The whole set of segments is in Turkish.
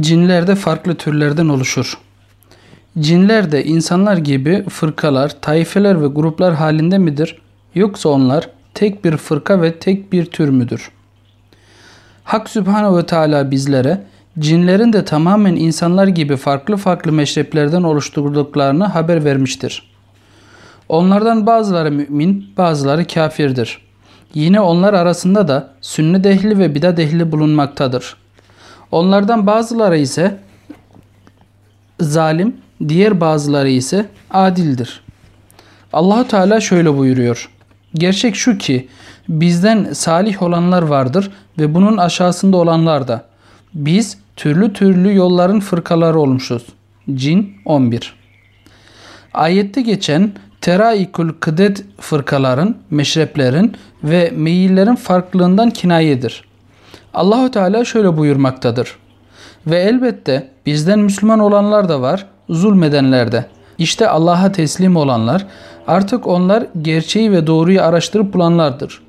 Cinler de farklı türlerden oluşur. Cinler de insanlar gibi fırkalar, taifeler ve gruplar halinde midir? Yoksa onlar tek bir fırka ve tek bir tür müdür? Hak Sübhanehu ve Teala bizlere cinlerin de tamamen insanlar gibi farklı farklı meşreplerden oluşturduklarını haber vermiştir. Onlardan bazıları mümin, bazıları kafirdir. Yine onlar arasında da sünnet ehli ve bidat ehli bulunmaktadır. Onlardan bazıları ise zalim, diğer bazıları ise adildir. Allahu Teala şöyle buyuruyor. Gerçek şu ki bizden salih olanlar vardır ve bunun aşağısında olanlar da. Biz türlü türlü yolların fırkaları olmuşuz. Cin 11 Ayette geçen teraikul kıdet fırkaların, meşreplerin ve meyillerin farklılığından kinayedir. Allahu Teala şöyle buyurmaktadır. Ve elbette bizden Müslüman olanlar da var, zulmedenler de. İşte Allah'a teslim olanlar, artık onlar gerçeği ve doğruyu araştırıp bulanlardır.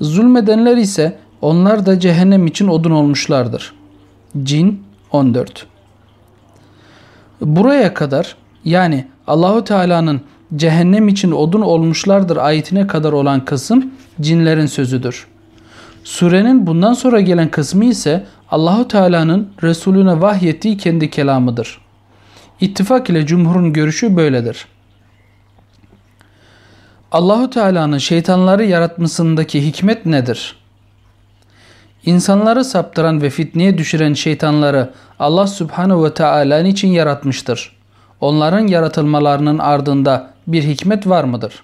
Zulmedenler ise onlar da cehennem için odun olmuşlardır. Cin 14 Buraya kadar yani Allahu Teala'nın cehennem için odun olmuşlardır ayetine kadar olan kısım cinlerin sözüdür. Surenin bundan sonra gelen kısmı ise Allahu Teala'nın Resulüne vahyettiği kendi kelamıdır. İttifak ile cumhurun görüşü böyledir. Allahu Teala'nın şeytanları yaratmasındaki hikmet nedir? İnsanları saptıran ve fitneye düşüren şeytanları Allah Subhanahu ve Teala için yaratmıştır? Onların yaratılmalarının ardında bir hikmet var mıdır?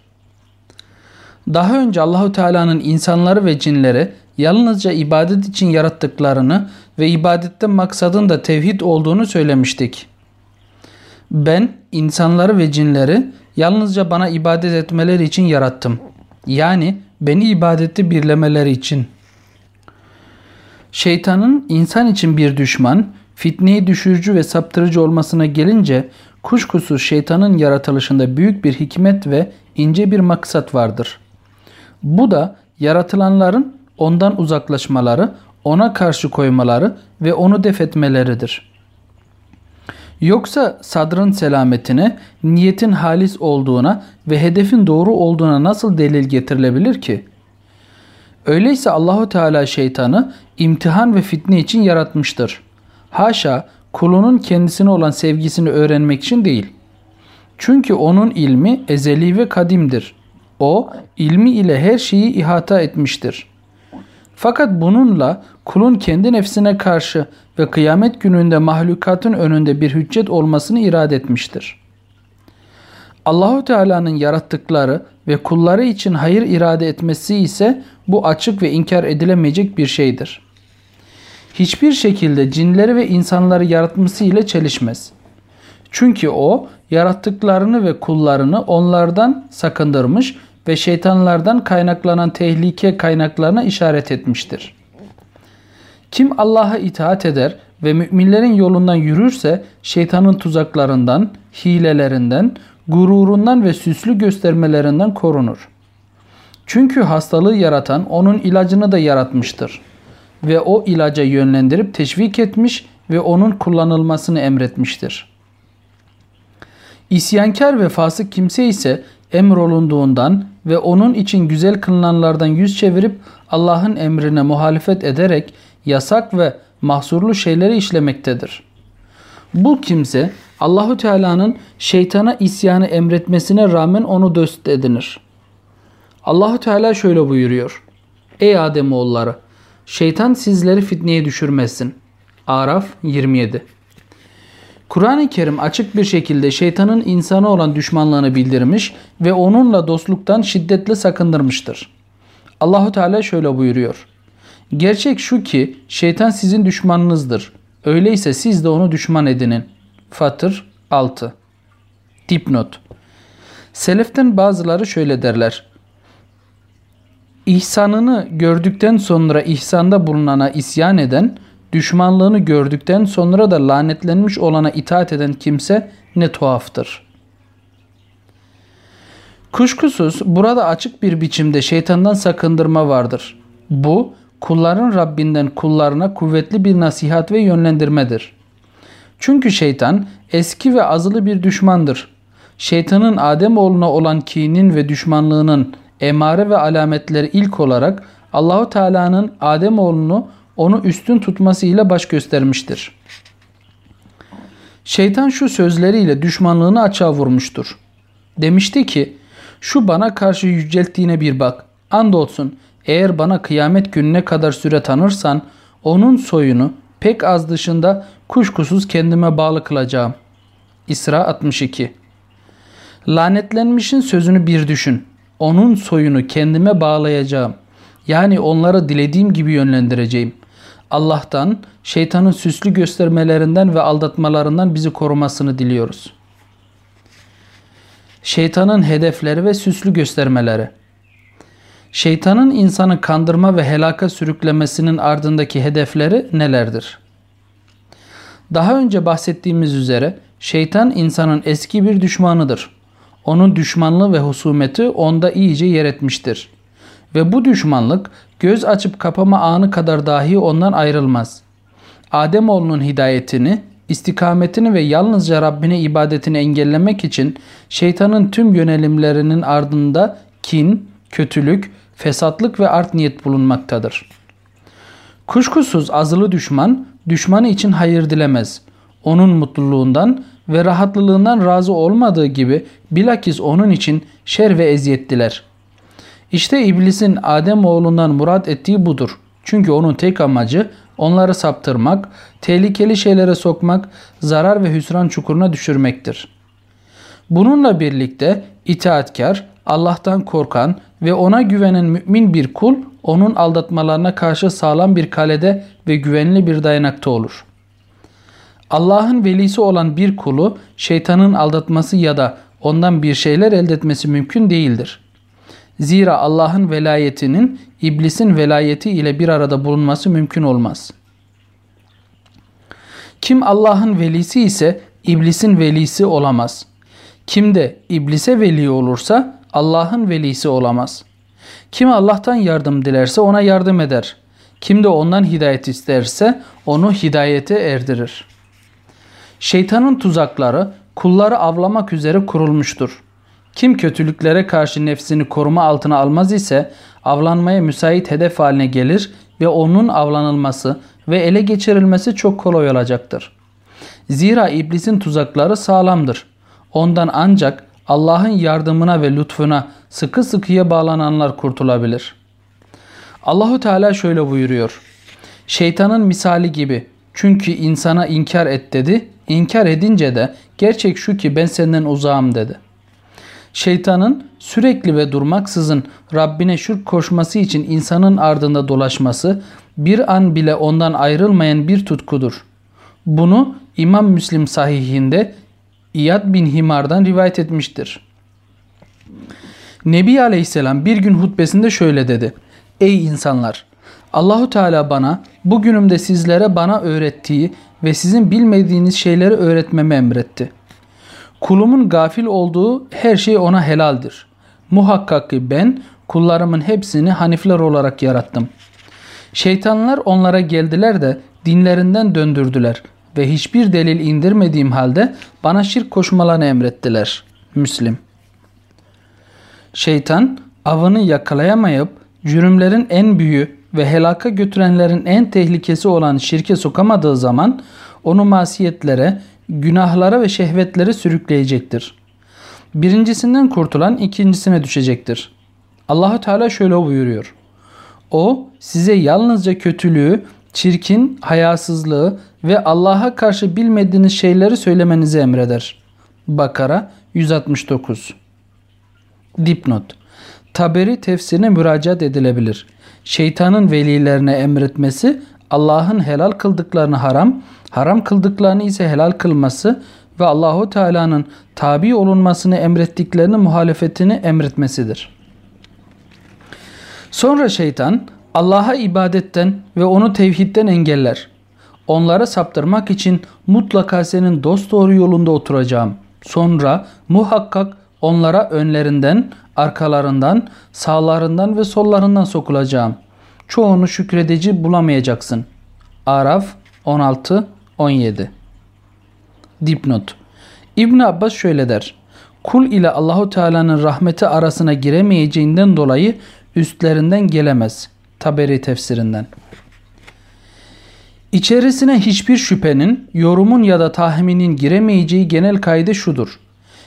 Daha önce Allahu Teala'nın insanları ve cinleri yalnızca ibadet için yarattıklarını ve ibadette maksadın da tevhid olduğunu söylemiştik. Ben insanları ve cinleri yalnızca bana ibadet etmeleri için yarattım. Yani beni ibadette birlemeleri için. Şeytanın insan için bir düşman, fitneyi düşürücü ve saptırıcı olmasına gelince kuşkusuz şeytanın yaratılışında büyük bir hikmet ve ince bir maksat vardır. Bu da yaratılanların ondan uzaklaşmaları, ona karşı koymaları ve onu def etmeleridir. Yoksa sadrın selametine, niyetin halis olduğuna ve hedefin doğru olduğuna nasıl delil getirilebilir ki? Öyleyse Allahu Teala şeytanı imtihan ve fitne için yaratmıştır. Haşa kulunun kendisine olan sevgisini öğrenmek için değil. Çünkü onun ilmi ezeli ve kadimdir. O ilmi ile her şeyi ihata etmiştir. Fakat bununla kulun kendi nefsine karşı ve kıyamet gününde mahlukatın önünde bir hüccet olmasını irade etmiştir. Allahu Teala'nın yarattıkları ve kulları için hayır irade etmesi ise bu açık ve inkar edilemeyecek bir şeydir. Hiçbir şekilde cinleri ve insanları yaratması ile çelişmez. Çünkü o yarattıklarını ve kullarını onlardan sakındırmış ve şeytanlardan kaynaklanan tehlike kaynaklarına işaret etmiştir. Kim Allah'a itaat eder ve müminlerin yolundan yürürse şeytanın tuzaklarından, hilelerinden, gururundan ve süslü göstermelerinden korunur. Çünkü hastalığı yaratan onun ilacını da yaratmıştır ve o ilaca yönlendirip teşvik etmiş ve onun kullanılmasını emretmiştir. İsyankar ve fasık kimse ise emrolunduğundan ve onun için güzel kılınanlardan yüz çevirip Allah'ın emrine muhalefet ederek yasak ve mahsurlu şeyleri işlemektedir. Bu kimse Allahu Teala'nın şeytana isyanı emretmesine rağmen onu dost edinir. Allahu Teala şöyle buyuruyor. Ey Adem oğulları, şeytan sizleri fitneye düşürmesin. Araf 27 Kur'an-ı Kerim açık bir şekilde şeytanın insana olan düşmanlığını bildirmiş ve onunla dostluktan şiddetle sakındırmıştır. Allahu Teala şöyle buyuruyor. Gerçek şu ki şeytan sizin düşmanınızdır. Öyleyse siz de onu düşman edinin. Fatır 6 Dipnot Seleften bazıları şöyle derler. İhsanını gördükten sonra ihsanda bulunana isyan eden, düşmanlığını gördükten sonra da lanetlenmiş olana itaat eden kimse ne tuhaftır. Kuşkusuz burada açık bir biçimde şeytandan sakındırma vardır. Bu kulların Rabbinden kullarına kuvvetli bir nasihat ve yönlendirmedir. Çünkü şeytan eski ve azılı bir düşmandır. Şeytanın Adem oğluna olan kinin ve düşmanlığının emare ve alametleri ilk olarak Allahu Teala'nın Adem oğlunu onu üstün tutması ile baş göstermiştir. Şeytan şu sözleriyle düşmanlığını açığa vurmuştur. Demişti ki, şu bana karşı yücelttiğine bir bak. Andolsun eğer bana kıyamet gününe kadar süre tanırsan, onun soyunu pek az dışında kuşkusuz kendime bağlı kılacağım. İsra 62 Lanetlenmişin sözünü bir düşün. Onun soyunu kendime bağlayacağım. Yani onları dilediğim gibi yönlendireceğim. Allah'tan şeytanın süslü göstermelerinden ve aldatmalarından bizi korumasını diliyoruz. Şeytanın hedefleri ve süslü göstermeleri Şeytanın insanı kandırma ve helaka sürüklemesinin ardındaki hedefleri nelerdir? Daha önce bahsettiğimiz üzere şeytan insanın eski bir düşmanıdır. Onun düşmanlığı ve husumeti onda iyice yer etmiştir. Ve bu düşmanlık göz açıp kapama anı kadar dahi ondan ayrılmaz. Ademoğlunun hidayetini, istikametini ve yalnızca Rabbine ibadetini engellemek için şeytanın tüm yönelimlerinin ardında kin, kötülük, fesatlık ve art niyet bulunmaktadır. Kuşkusuz azılı düşman, düşmanı için hayır dilemez. Onun mutluluğundan ve rahatlılığından razı olmadığı gibi bilakis onun için şer ve eziyet diler. İşte iblisin Adem oğlundan murat ettiği budur. Çünkü onun tek amacı onları saptırmak, tehlikeli şeylere sokmak, zarar ve hüsran çukuruna düşürmektir. Bununla birlikte itaatkar, Allah'tan korkan ve ona güvenen mümin bir kul onun aldatmalarına karşı sağlam bir kalede ve güvenli bir dayanakta olur. Allah'ın velisi olan bir kulu şeytanın aldatması ya da ondan bir şeyler elde etmesi mümkün değildir. Zira Allah'ın velayetinin iblisin velayeti ile bir arada bulunması mümkün olmaz. Kim Allah'ın velisi ise iblisin velisi olamaz. Kim de iblise veli olursa Allah'ın velisi olamaz. Kim Allah'tan yardım dilerse ona yardım eder. Kim de ondan hidayet isterse onu hidayete erdirir. Şeytanın tuzakları kulları avlamak üzere kurulmuştur. Kim kötülüklere karşı nefsini koruma altına almaz ise avlanmaya müsait hedef haline gelir ve onun avlanılması ve ele geçirilmesi çok kolay olacaktır. Zira iblisin tuzakları sağlamdır. Ondan ancak Allah'ın yardımına ve lütfuna sıkı sıkıya bağlananlar kurtulabilir. Allahu Teala şöyle buyuruyor. Şeytanın misali gibi çünkü insana inkar et dedi. İnkar edince de gerçek şu ki ben senden uzağım dedi. Şeytanın sürekli ve durmaksızın Rabbine şirk koşması için insanın ardında dolaşması bir an bile ondan ayrılmayan bir tutkudur. Bunu İmam Müslim sahihinde İyad bin Himar'dan rivayet etmiştir. Nebi Aleyhisselam bir gün hutbesinde şöyle dedi. Ey insanlar! Allahu Teala bana bugünümde sizlere bana öğrettiği ve sizin bilmediğiniz şeyleri öğretmemi emretti. Kulumun gafil olduğu her şey ona helaldir. Muhakkak ki ben kullarımın hepsini hanifler olarak yarattım. Şeytanlar onlara geldiler de dinlerinden döndürdüler ve hiçbir delil indirmediğim halde bana şirk koşmalarını emrettiler. Müslim Şeytan avını yakalayamayıp cürümlerin en büyüğü ve helaka götürenlerin en tehlikesi olan şirke sokamadığı zaman onu masiyetlere, günahlara ve şehvetlere sürükleyecektir. Birincisinden kurtulan ikincisine düşecektir. Allahu Teala şöyle buyuruyor. O size yalnızca kötülüğü, çirkin, hayasızlığı ve Allah'a karşı bilmediğiniz şeyleri söylemenizi emreder. Bakara 169 Dipnot Taberi tefsirine müracaat edilebilir. Şeytanın velilerine emretmesi Allah'ın helal kıldıklarını haram, haram kıldıklarını ise helal kılması ve Allahu Teala'nın tabi olunmasını emrettiklerini muhalefetini emretmesidir. Sonra şeytan Allah'a ibadetten ve onu tevhidden engeller. Onları saptırmak için mutlaka senin dost doğru yolunda oturacağım. Sonra muhakkak onlara önlerinden, arkalarından, sağlarından ve sollarından sokulacağım. Çoğunu şükredeci bulamayacaksın. Araf 16 17 Dipnot İbn Abbas şöyle der. Kul ile Allahu Teala'nın rahmeti arasına giremeyeceğinden dolayı üstlerinden gelemez. Taberi tefsirinden. İçerisine hiçbir şüphenin, yorumun ya da tahminin giremeyeceği genel kaide şudur.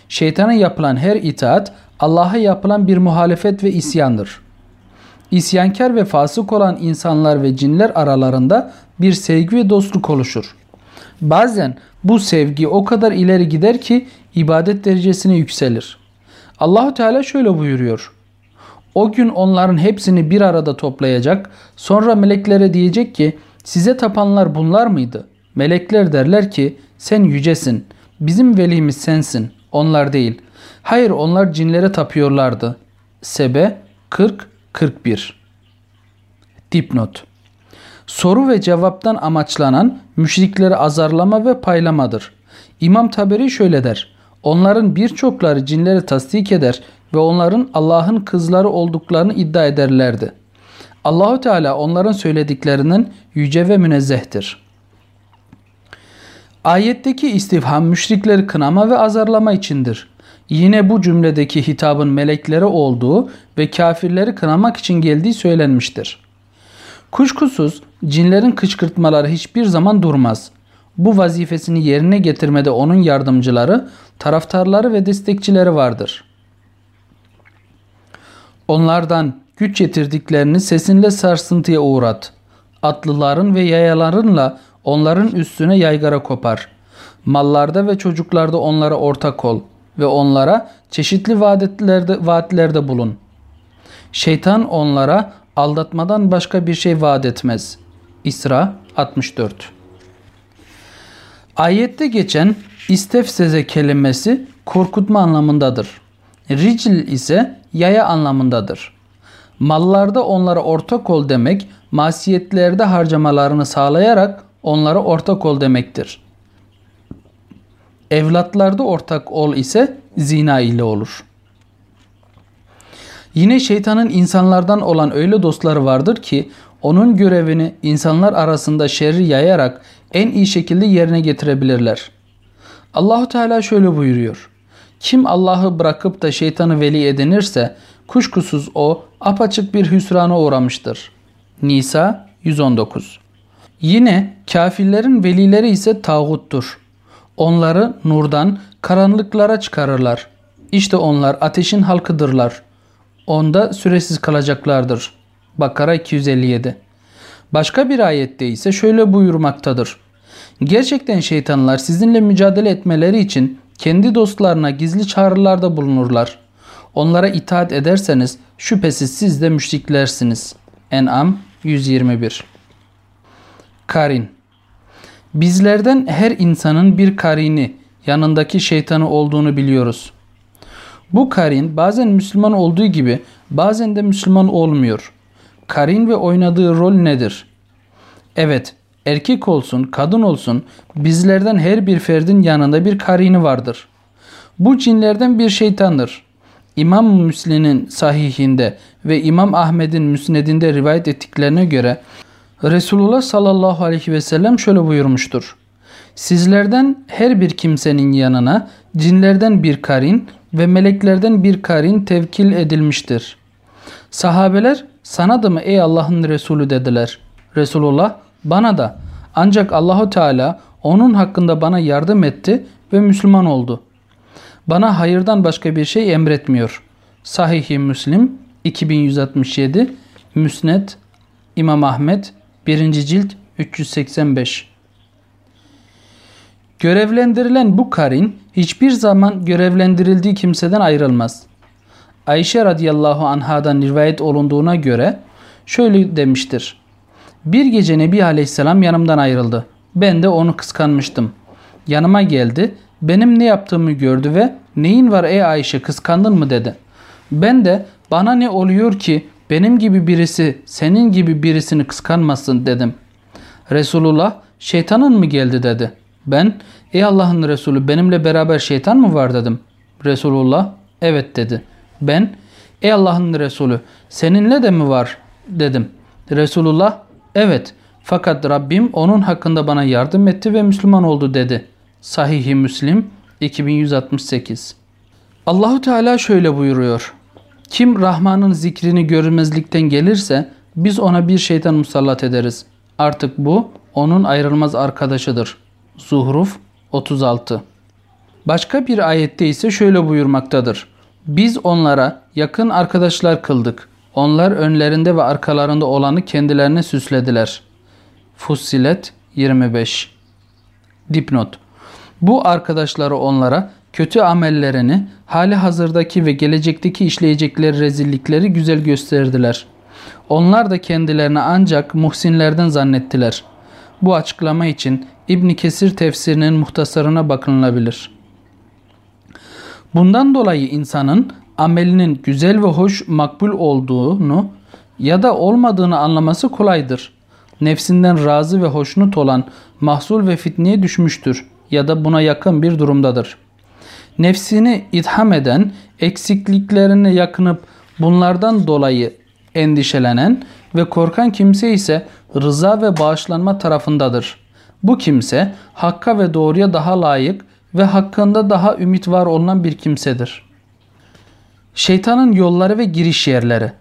Şeytana yapılan her itaat Allah'a yapılan bir muhalefet ve isyandır. İsyankar ve fasık olan insanlar ve cinler aralarında bir sevgi ve dostluk oluşur. Bazen bu sevgi o kadar ileri gider ki ibadet derecesine yükselir. Allahu Teala şöyle buyuruyor. O gün onların hepsini bir arada toplayacak. Sonra meleklere diyecek ki size tapanlar bunlar mıydı? Melekler derler ki sen yücesin. Bizim velimiz sensin. Onlar değil. Hayır onlar cinlere tapıyorlardı. Sebe 40-41 Dipnot Soru ve cevaptan amaçlanan müşrikleri azarlama ve paylamadır. İmam Taberi şöyle der. Onların birçokları cinleri tasdik eder ve onların Allah'ın kızları olduklarını iddia ederlerdi. Allahu Teala onların söylediklerinin yüce ve münezzehtir. Ayetteki istifham müşrikleri kınama ve azarlama içindir. Yine bu cümledeki hitabın meleklere olduğu ve kafirleri kınamak için geldiği söylenmiştir. Kuşkusuz cinlerin kışkırtmaları hiçbir zaman durmaz. Bu vazifesini yerine getirmede onun yardımcıları, taraftarları ve destekçileri vardır. Onlardan güç yetirdiklerini sesinle sarsıntıya uğrat. Atlıların ve yayalarınla onların üstüne yaygara kopar. Mallarda ve çocuklarda onlara ortak ol ve onlara çeşitli vaatlerde, vaatlerde bulun. Şeytan onlara aldatmadan başka bir şey vaat etmez. İsra 64 Ayette geçen istefseze kelimesi korkutma anlamındadır. Ricil ise yaya anlamındadır. Mallarda onlara ortak ol demek, masiyetlerde harcamalarını sağlayarak onlara ortak ol demektir. Evlatlarda ortak ol ise zina ile olur. Yine şeytanın insanlardan olan öyle dostları vardır ki onun görevini insanlar arasında şerri yayarak en iyi şekilde yerine getirebilirler. Allahu Teala şöyle buyuruyor. Kim Allah'ı bırakıp da şeytanı veli edinirse kuşkusuz o apaçık bir hüsrana uğramıştır. Nisa 119 Yine kafirlerin velileri ise tağuttur. Onları nurdan karanlıklara çıkarırlar. İşte onlar ateşin halkıdırlar. Onda süresiz kalacaklardır. Bakara 257 Başka bir ayette ise şöyle buyurmaktadır. Gerçekten şeytanlar sizinle mücadele etmeleri için kendi dostlarına gizli çağrılarda bulunurlar. Onlara itaat ederseniz şüphesiz siz de müşriklersiniz. En'am 121 Karin Bizlerden her insanın bir karini, yanındaki şeytanı olduğunu biliyoruz. Bu karin bazen Müslüman olduğu gibi bazen de Müslüman olmuyor. Karin ve oynadığı rol nedir? Evet, erkek olsun, kadın olsun bizlerden her bir ferdin yanında bir karini vardır. Bu cinlerden bir şeytandır. İmam Müslim'in sahihinde ve İmam Ahmet'in müsnedinde rivayet ettiklerine göre Resulullah sallallahu aleyhi ve sellem şöyle buyurmuştur. Sizlerden her bir kimsenin yanına cinlerden bir karin ve meleklerden bir karin tevkil edilmiştir. Sahabeler sana da mı ey Allah'ın Resulü dediler. Resulullah bana da ancak Allahu Teala onun hakkında bana yardım etti ve Müslüman oldu. Bana hayırdan başka bir şey emretmiyor. Sahih-i Müslim 2167 Müsned İmam Ahmet 1. cilt 385 Görevlendirilen bu karin hiçbir zaman görevlendirildiği kimseden ayrılmaz. Ayşe radıyallahu anhadan rivayet olunduğuna göre şöyle demiştir. Bir gece Nebi aleyhisselam yanımdan ayrıldı. Ben de onu kıskanmıştım. Yanıma geldi, benim ne yaptığımı gördü ve neyin var ey Ayşe kıskandın mı dedi. Ben de bana ne oluyor ki benim gibi birisi senin gibi birisini kıskanmasın dedim. Resulullah şeytanın mı geldi dedi. Ben ey Allah'ın Resulü benimle beraber şeytan mı var dedim. Resulullah evet dedi. Ben ey Allah'ın Resulü seninle de mi var dedim. Resulullah evet fakat Rabbim onun hakkında bana yardım etti ve Müslüman oldu dedi. Sahih-i Müslim 2168 Allahu Teala şöyle buyuruyor. Kim Rahman'ın zikrini görmezlikten gelirse biz ona bir şeytan musallat ederiz. Artık bu onun ayrılmaz arkadaşıdır. Zuhruf 36 Başka bir ayette ise şöyle buyurmaktadır. Biz onlara yakın arkadaşlar kıldık. Onlar önlerinde ve arkalarında olanı kendilerine süslediler. Fussilet 25 Dipnot Bu arkadaşları onlara kötü amellerini, hali hazırdaki ve gelecekteki işleyecekleri rezillikleri güzel gösterdiler. Onlar da kendilerini ancak muhsinlerden zannettiler. Bu açıklama için İbn Kesir tefsirinin muhtasarına bakılabilir. Bundan dolayı insanın amelinin güzel ve hoş makbul olduğunu ya da olmadığını anlaması kolaydır. Nefsinden razı ve hoşnut olan mahzul ve fitneye düşmüştür ya da buna yakın bir durumdadır. Nefsini itham eden, eksikliklerine yakınıp bunlardan dolayı endişelenen ve korkan kimse ise rıza ve bağışlanma tarafındadır. Bu kimse hakka ve doğruya daha layık ve hakkında daha ümit var olunan bir kimsedir. Şeytanın yolları ve giriş yerleri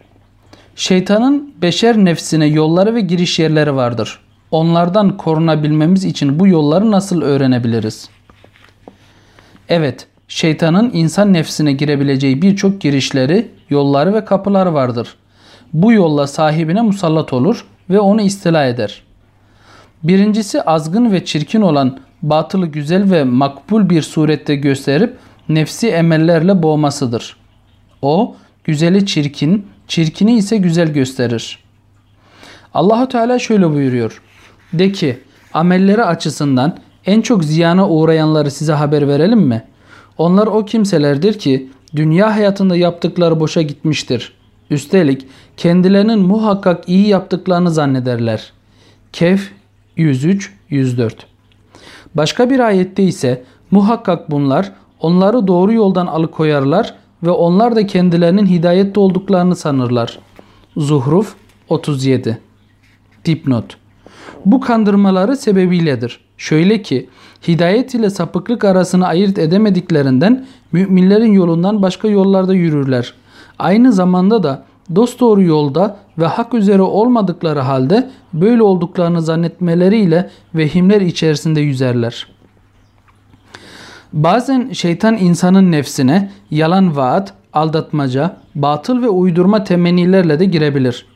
Şeytanın beşer nefsine yolları ve giriş yerleri vardır. Onlardan korunabilmemiz için bu yolları nasıl öğrenebiliriz? Evet, şeytanın insan nefsine girebileceği birçok girişleri, yolları ve kapıları vardır. Bu yolla sahibine musallat olur ve onu istila eder. Birincisi azgın ve çirkin olan batılı güzel ve makbul bir surette gösterip nefsi emellerle boğmasıdır. O güzeli çirkin, çirkini ise güzel gösterir. Allahu Teala şöyle buyuruyor. De ki amelleri açısından en çok ziyana uğrayanları size haber verelim mi? Onlar o kimselerdir ki dünya hayatında yaptıkları boşa gitmiştir. Üstelik kendilerinin muhakkak iyi yaptıklarını zannederler. Kehf 103-104 Başka bir ayette ise muhakkak bunlar onları doğru yoldan alıkoyarlar ve onlar da kendilerinin hidayette olduklarını sanırlar. Zuhruf 37 Dipnot Bu kandırmaları sebebiyledir. Şöyle ki hidayet ile sapıklık arasını ayırt edemediklerinden müminlerin yolundan başka yollarda yürürler. Aynı zamanda da dosdoğru yolda ve hak üzere olmadıkları halde böyle olduklarını zannetmeleriyle vehimler içerisinde yüzerler. Bazen şeytan insanın nefsine yalan vaat, aldatmaca, batıl ve uydurma temennilerle de girebilir.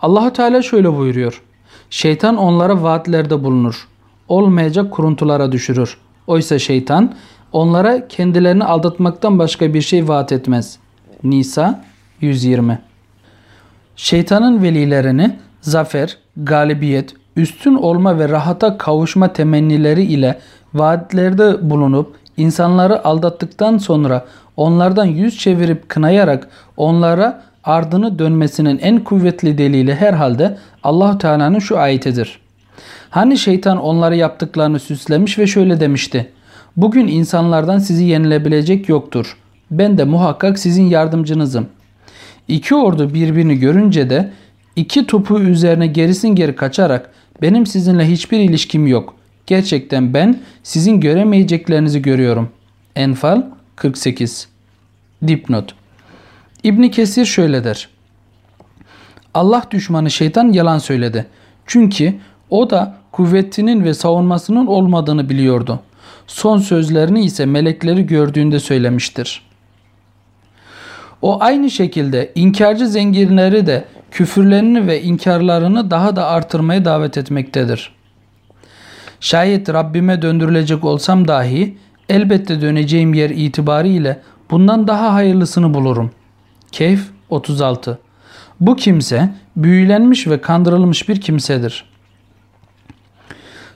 Allahu Teala şöyle buyuruyor. Şeytan onlara vaatlerde bulunur. Olmayacak kuruntulara düşürür. Oysa şeytan onlara kendilerini aldatmaktan başka bir şey vaat etmez. Nisa 120 Şeytanın velilerini zafer, galibiyet, üstün olma ve rahata kavuşma temennileri ile vaatlerde bulunup insanları aldattıktan sonra onlardan yüz çevirip kınayarak onlara ardını dönmesinin en kuvvetli delili herhalde allah Teala'nın şu ayetidir. Hani şeytan onları yaptıklarını süslemiş ve şöyle demişti. Bugün insanlardan sizi yenilebilecek yoktur. Ben de muhakkak sizin yardımcınızım. İki ordu birbirini görünce de iki topu üzerine gerisin geri kaçarak benim sizinle hiçbir ilişkim yok. Gerçekten ben sizin göremeyeceklerinizi görüyorum. Enfal 48 Dipnot İbni Kesir şöyle der. Allah düşmanı şeytan yalan söyledi. Çünkü o da kuvvetinin ve savunmasının olmadığını biliyordu. Son sözlerini ise melekleri gördüğünde söylemiştir. O aynı şekilde inkarcı zenginleri de küfürlerini ve inkarlarını daha da artırmaya davet etmektedir. Şayet Rabbime döndürülecek olsam dahi elbette döneceğim yer itibariyle bundan daha hayırlısını bulurum. Keyf 36 Bu kimse büyülenmiş ve kandırılmış bir kimsedir.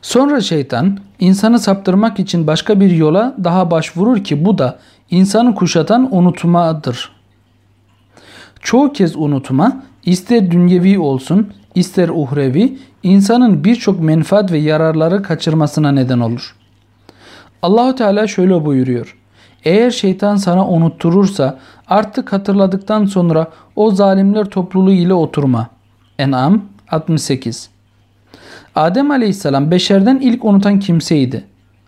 Sonra şeytan insanı saptırmak için başka bir yola daha başvurur ki bu da insanı kuşatan unutmadır. Çoğu kez unutma ister dünyevi olsun ister uhrevi insanın birçok menfaat ve yararları kaçırmasına neden olur. Allahu Teala şöyle buyuruyor. Eğer şeytan sana unutturursa artık hatırladıktan sonra o zalimler topluluğu ile oturma. En'am 68 Adem aleyhisselam beşerden ilk unutan kimseydi.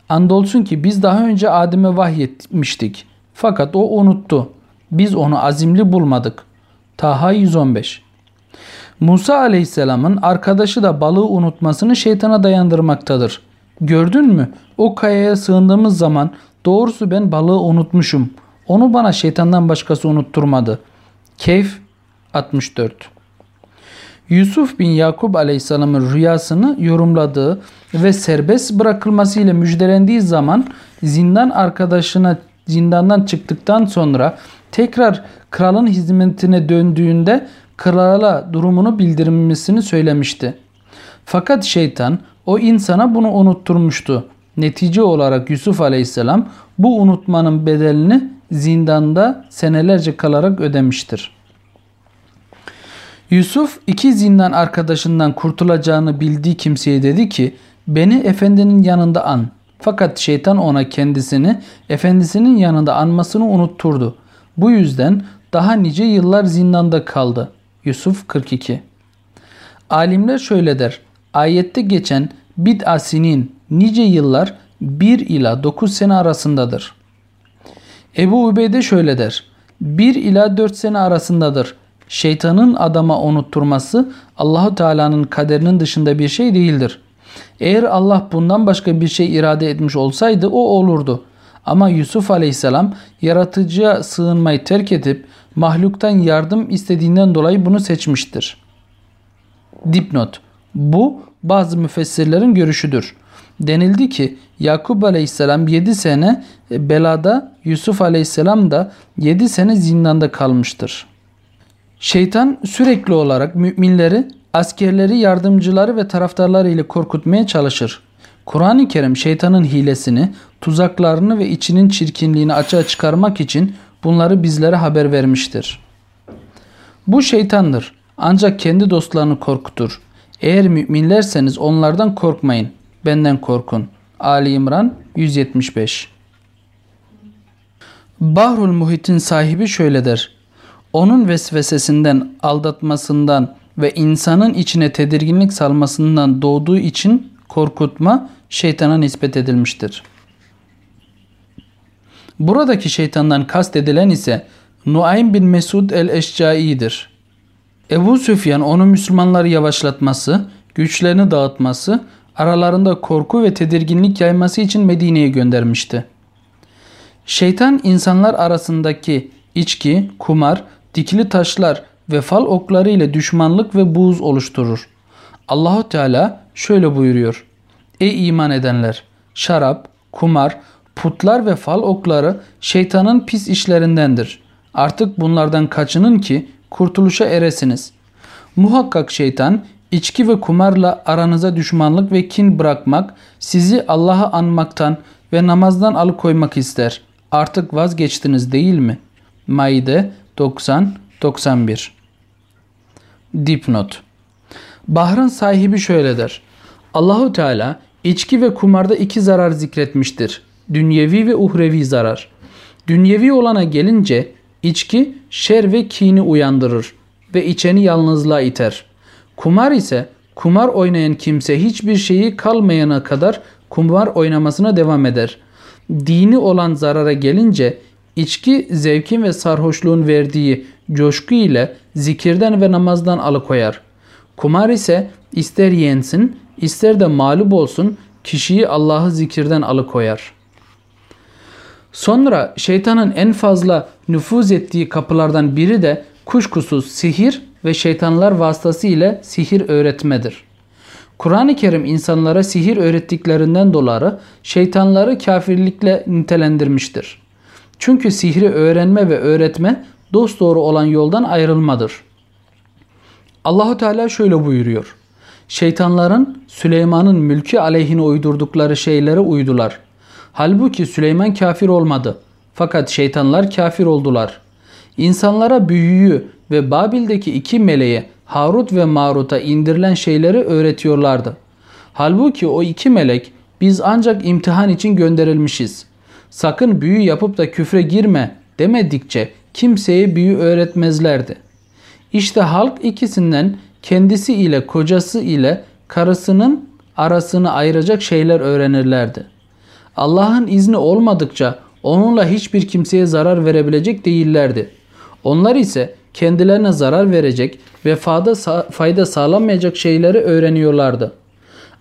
Andolsun ki biz daha önce Adem'e vahyetmiştik. Fakat o unuttu. Biz onu azimli bulmadık. Taha 115 Musa aleyhisselamın arkadaşı da balığı unutmasını şeytana dayandırmaktadır. Gördün mü? O kayaya sığındığımız zaman doğrusu ben balığı unutmuşum. Onu bana şeytandan başkası unutturmadı. Keyf 64 Yusuf bin Yakub aleyhisselamın rüyasını yorumladığı ve serbest bırakılmasıyla müjdelendiği zaman zindan arkadaşına zindandan çıktıktan sonra tekrar kralın hizmetine döndüğünde krala durumunu bildirmesini söylemişti. Fakat şeytan o insana bunu unutturmuştu. Netice olarak Yusuf aleyhisselam bu unutmanın bedelini zindanda senelerce kalarak ödemiştir. Yusuf iki zindan arkadaşından kurtulacağını bildiği kimseye dedi ki beni efendinin yanında an. Fakat şeytan ona kendisini efendisinin yanında anmasını unutturdu. Bu yüzden daha nice yıllar zindanda kaldı. Yusuf 42 Alimler şöyle der. Ayette geçen bid'asinin nice yıllar 1 ila 9 sene arasındadır. Ebu Ubeyde şöyle der. 1 ila 4 sene arasındadır. Şeytanın adama unutturması Allahu Teala'nın kaderinin dışında bir şey değildir. Eğer Allah bundan başka bir şey irade etmiş olsaydı o olurdu. Ama Yusuf Aleyhisselam yaratıcıya sığınmayı terk edip mahluktan yardım istediğinden dolayı bunu seçmiştir. Dipnot Bu bazı müfessirlerin görüşüdür. Denildi ki Yakup Aleyhisselam 7 sene belada Yusuf Aleyhisselam da 7 sene zindanda kalmıştır. Şeytan sürekli olarak müminleri, askerleri, yardımcıları ve taraftarları ile korkutmaya çalışır. Kur'an-ı Kerim şeytanın hilesini, tuzaklarını ve içinin çirkinliğini açığa çıkarmak için bunları bizlere haber vermiştir. Bu şeytandır. Ancak kendi dostlarını korkutur. Eğer müminlerseniz onlardan korkmayın. Benden korkun. Ali İmran 175 Bahrul Muhit'in sahibi şöyle der. Onun vesvesesinden, aldatmasından ve insanın içine tedirginlik salmasından doğduğu için korkutma şeytana nispet edilmiştir. Buradaki şeytandan kast edilen ise Nuaym bin Mesud el-Eşcai'dir. Ebu Süfyan onu Müslümanları yavaşlatması, güçlerini dağıtması, aralarında korku ve tedirginlik yayması için Medine'ye göndermişti. Şeytan insanlar arasındaki içki, kumar, dikili taşlar ve fal okları ile düşmanlık ve buğz oluşturur. Allahu Teala şöyle buyuruyor. Ey iman edenler! Şarap, kumar, putlar ve fal okları şeytanın pis işlerindendir. Artık bunlardan kaçının ki kurtuluşa eresiniz. Muhakkak şeytan içki ve kumarla aranıza düşmanlık ve kin bırakmak, sizi Allah'ı anmaktan ve namazdan alıkoymak ister. Artık vazgeçtiniz değil mi? Maide 90-91 Dipnot Bahrın sahibi şöyle der. Allahu Teala içki ve kumarda iki zarar zikretmiştir. Dünyevi ve uhrevi zarar. Dünyevi olana gelince içki şer ve kini uyandırır ve içeni yalnızlığa iter. Kumar ise kumar oynayan kimse hiçbir şeyi kalmayana kadar kumar oynamasına devam eder. Dini olan zarara gelince içki zevkin ve sarhoşluğun verdiği coşku ile zikirden ve namazdan alıkoyar. Kumar ise ister yensin ister de mağlup olsun kişiyi Allah'ı zikirden alıkoyar. Sonra şeytanın en fazla nüfuz ettiği kapılardan biri de kuşkusuz sihir ve şeytanlar vasıtası ile sihir öğretmedir. Kur'an-ı Kerim insanlara sihir öğrettiklerinden dolayı şeytanları kafirlikle nitelendirmiştir. Çünkü sihri öğrenme ve öğretme dosdoğru olan yoldan ayrılmadır. Allahu Teala şöyle buyuruyor. Şeytanların Süleyman'ın mülkü aleyhine uydurdukları şeylere uydular. Halbuki Süleyman kafir olmadı. Fakat şeytanlar kafir oldular. İnsanlara büyüyü ve Babil'deki iki meleğe Harut ve Marut'a indirilen şeyleri öğretiyorlardı. Halbuki o iki melek biz ancak imtihan için gönderilmişiz. Sakın büyü yapıp da küfre girme demedikçe kimseye büyü öğretmezlerdi. İşte halk ikisinden kendisi ile kocası ile karısının arasını ayıracak şeyler öğrenirlerdi. Allah'ın izni olmadıkça onunla hiçbir kimseye zarar verebilecek değillerdi. Onlar ise kendilerine zarar verecek ve fayda sağlamayacak şeyleri öğreniyorlardı.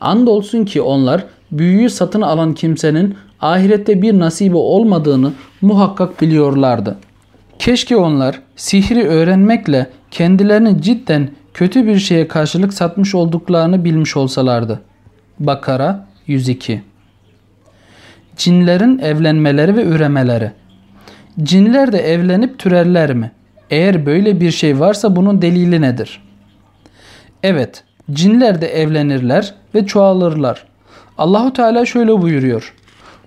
Andolsun ki onlar büyüyü satın alan kimsenin ahirette bir nasibi olmadığını muhakkak biliyorlardı. Keşke onlar sihri öğrenmekle kendilerini cidden kötü bir şeye karşılık satmış olduklarını bilmiş olsalardı. Bakara 102 Cinlerin evlenmeleri ve üremeleri Cinler de evlenip türerler mi? Eğer böyle bir şey varsa bunun delili nedir? Evet, cinler de evlenirler ve çoğalırlar. Allahu Teala şöyle buyuruyor.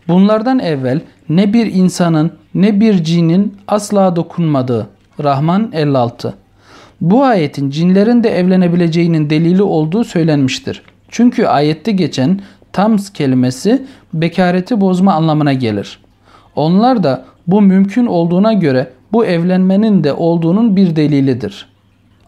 Bunlardan evvel ne bir insanın ne bir cinin asla dokunmadığı. Rahman 56. Bu ayetin cinlerin de evlenebileceğinin delili olduğu söylenmiştir. Çünkü ayette geçen tams kelimesi bekareti bozma anlamına gelir. Onlar da bu mümkün olduğuna göre bu evlenmenin de olduğunun bir delilidir.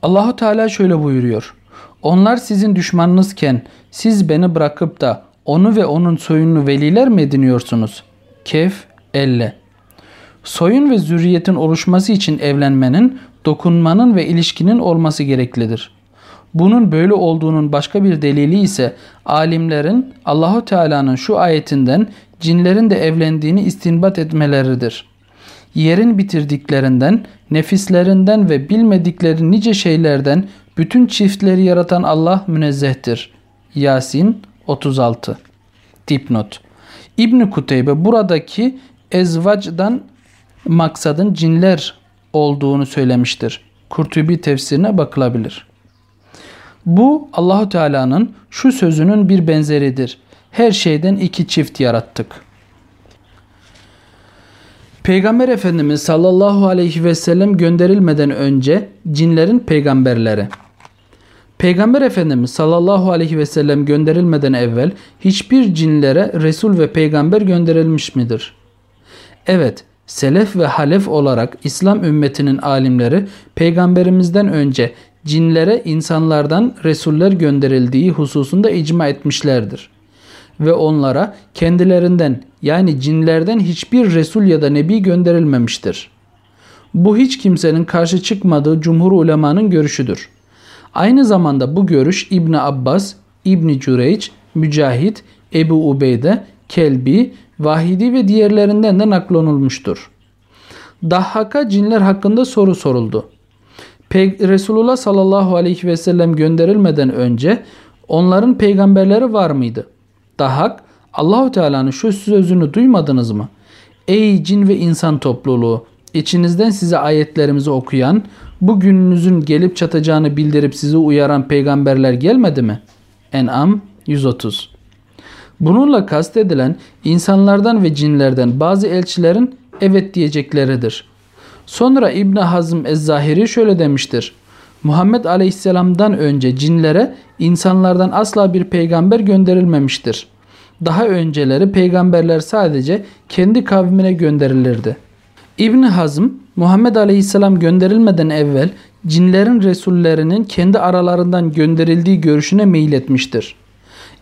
Allahu Teala şöyle buyuruyor. Onlar sizin düşmanınızken siz beni bırakıp da onu ve onun soyunu veliler mi ediniyorsunuz? Kehf 50 Soyun ve zürriyetin oluşması için evlenmenin, dokunmanın ve ilişkinin olması gereklidir. Bunun böyle olduğunun başka bir delili ise alimlerin Allahu Teala'nın şu ayetinden cinlerin de evlendiğini istinbat etmeleridir. Yerin bitirdiklerinden, nefislerinden ve bilmedikleri nice şeylerden bütün çiftleri yaratan Allah münezzehtir. Yasin 36 Dipnot İbn Kuteybe buradaki ezvacdan maksadın cinler olduğunu söylemiştir. Kurtubi tefsirine bakılabilir. Bu Allahu Teala'nın şu sözünün bir benzeridir. Her şeyden iki çift yarattık. Peygamber Efendimiz sallallahu aleyhi ve sellem gönderilmeden önce cinlerin peygamberleri. Peygamber Efendimiz sallallahu aleyhi ve sellem gönderilmeden evvel hiçbir cinlere Resul ve peygamber gönderilmiş midir? Evet, selef ve halef olarak İslam ümmetinin alimleri peygamberimizden önce cinlere insanlardan resuller gönderildiği hususunda icma etmişlerdir. Ve onlara kendilerinden yani cinlerden hiçbir resul ya da nebi gönderilmemiştir. Bu hiç kimsenin karşı çıkmadığı cumhur ulemanın görüşüdür. Aynı zamanda bu görüş İbn Abbas, İbn Cüreyç, Mücahit, Ebu Ubeyde, Kelbi, Vahidi ve diğerlerinden de naklonulmuştur. Dahhaka cinler hakkında soru soruldu. Pey Resulullah sallallahu aleyhi ve sellem gönderilmeden önce onların peygamberleri var mıydı? Dahak Allahu Teala'nın şu sözünü duymadınız mı? Ey cin ve insan topluluğu içinizden size ayetlerimizi okuyan, bu gününüzün gelip çatacağını bildirip sizi uyaran peygamberler gelmedi mi? En'am 130 Bununla kastedilen insanlardan ve cinlerden bazı elçilerin evet diyecekleridir. Sonra İbn Hazm Ez-Zahiri şöyle demiştir. Muhammed Aleyhisselam'dan önce cinlere insanlardan asla bir peygamber gönderilmemiştir. Daha önceleri peygamberler sadece kendi kavmine gönderilirdi. İbn Hazm Muhammed Aleyhisselam gönderilmeden evvel cinlerin resullerinin kendi aralarından gönderildiği görüşüne meyletmiştir.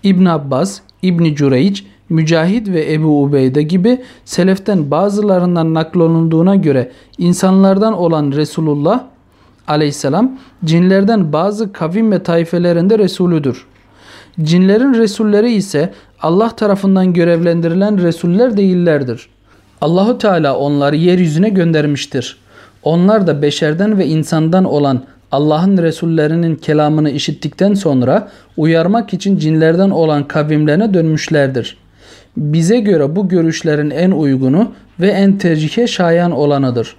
İbn Abbas, İbn Cüreyc, Mücahid ve Ebu Ubeyde gibi seleften bazılarından naklolunduğuna göre insanlardan olan Resulullah aleyhisselam cinlerden bazı kavim ve tayfelerinde Resulüdür. Cinlerin Resulleri ise Allah tarafından görevlendirilen Resuller değillerdir. Allahu Teala onları yeryüzüne göndermiştir. Onlar da beşerden ve insandan olan Allah'ın Resullerinin kelamını işittikten sonra uyarmak için cinlerden olan kavimlerine dönmüşlerdir. Bize göre bu görüşlerin en uygunu ve en tercihe şayan olanıdır.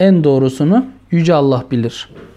En doğrusunu Yüce Allah bilir.''